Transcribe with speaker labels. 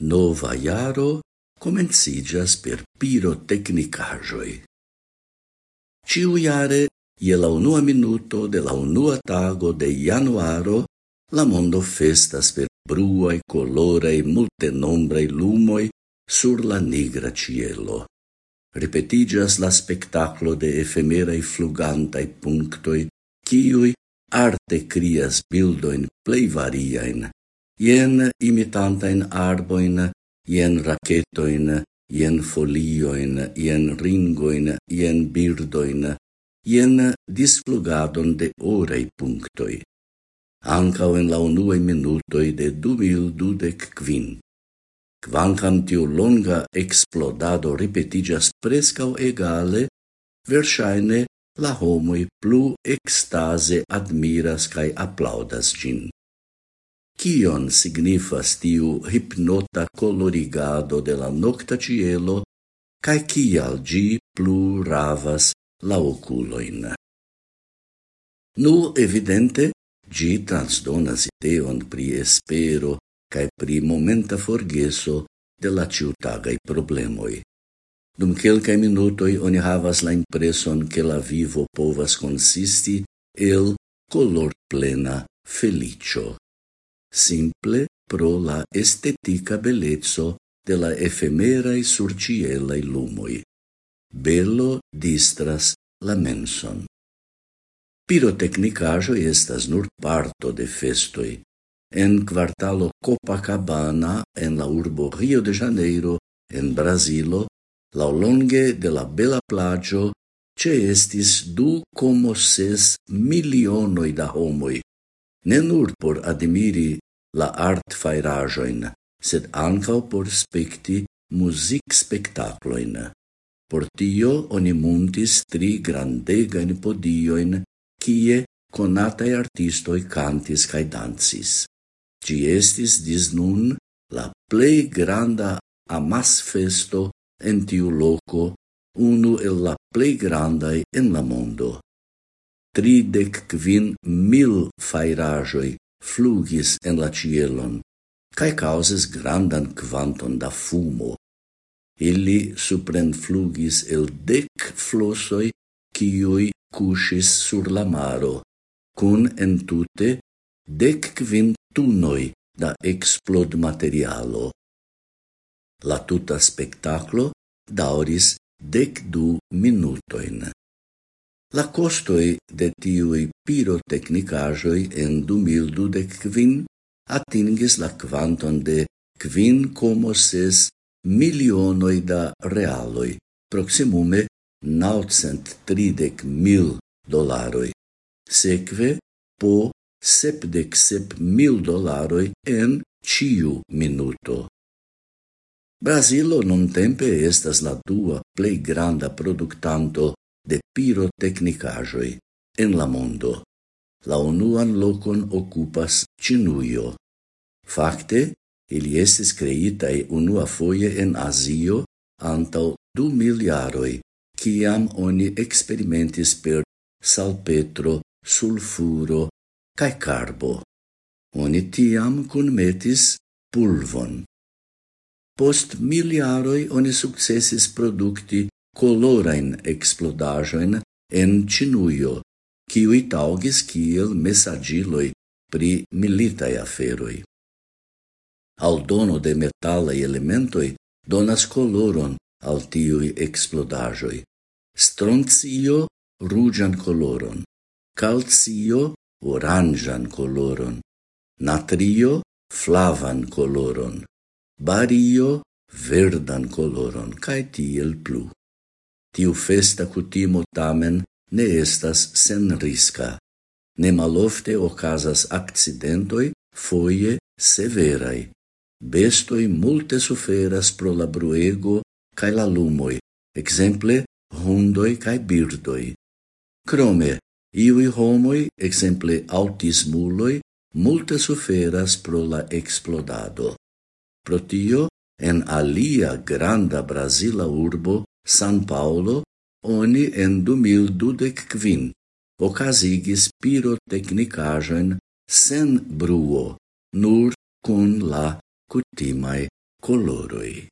Speaker 1: Nova iaro comencigas per pirotecnicajoi. Ciu iare, ie la unua minuto de la unua tago de januaro, la mondo festas per bruai, colorei, multenombrei lumoi sur la nigra cielo. Repetigas la spectaclo de efemerei flugantai punctoi, ciui arte crias bildoin plei variaen, jen imitantain arboin, jen raketoin, jen folioin, jen ringoin, jen birdoin, jen disflugadon de orei punctoi. Ancao en la unue minutoi de du mil dudec quin. Quancam tiu longa explodado repetigas prescau egale, versaine la homoi plu extase admiras cae applaudas gin. Cion signifas tiu hipnota colorigado de la nocta cielo, cae cial gi plu ravas la oculoin. Nu, evidente, gi transdonas ideon pri espero cae pri momenta forgeso de la ciutagai problemoi. Dum quelcae minutoi oni havas la impreson che la vivo povas consisti el color plena felicio simple pro la estetica bellezzo de la efemerai surcielae lumoi. Bello distras la menson. Pirotecnicajo estas nur parto de festoi. En quartalo Copacabana, en la urbo Rio de Janeiro, en Brasilo, laulonge de la bela plagio, ce estis du como ses milionoi da homoi, ne nur por admiri la art fairajoin, sed ancao por specti music spectacloin. Por tio oni muntis tri grandegain podioin, kie conatai artistoi cantis cae dancis. Ci estis dis nun la plei granda amas festo en tiu loco, unu el la plei grandai en la mondo tridec quin mil fairajoi flugis en la cielon, cae causes grandan quanton da fumo. Ili suprenflugis el dec flosoi cioi cusis sur la maro, cun entute dec quin tunoi da explod materialo. La tuta spectaclo dauris dec du minutoin. La costoi de tiui pirotecnicajoi en 2025 atingis la quanton de quin como ses milionoi da realoi, proximume 930 mil dolaroi, seque po 77 mil dolaroi en ciu minuto. Brasilo non tempe estas la dua plei granda productanto de pirotecnicajoi en la mondo. La unuan locon ocupas Cinuio. Fakte, ili estis creitai unua foie en Asio antau du miliaroi, ciam oni experimentis per salpetro, sulfuro cae carbo. Oni tiam conmetis pulvon. Post miliaroi oni successis producti colorain explodajoin en Cinuio, kiui taugis kiel messagiloi pri militae aferoi. Aldono de metalai elementoi donas coloron al tiui explodajoi. Stroncio rugian coloron, calcio oranjan coloron, natrio flavan coloron, bario verdan coloron, cae tiel plu. Tiu festa cutimo tamen ne estas sen risca. Ne malofte ocasas accidentoi, foie severai. Bestoi multe suferas pro la bruego cae la lumoi, exemple hundoi cae birdoi. Crome, iui homoi, exemple autismuloi, multe suferas pro la explodado. Pro tio, en alia granda Brasila urbo San Paolo oni en 2025 ocasigis pirotecnicaĵon sen bruo nur con la cutimae coloroi.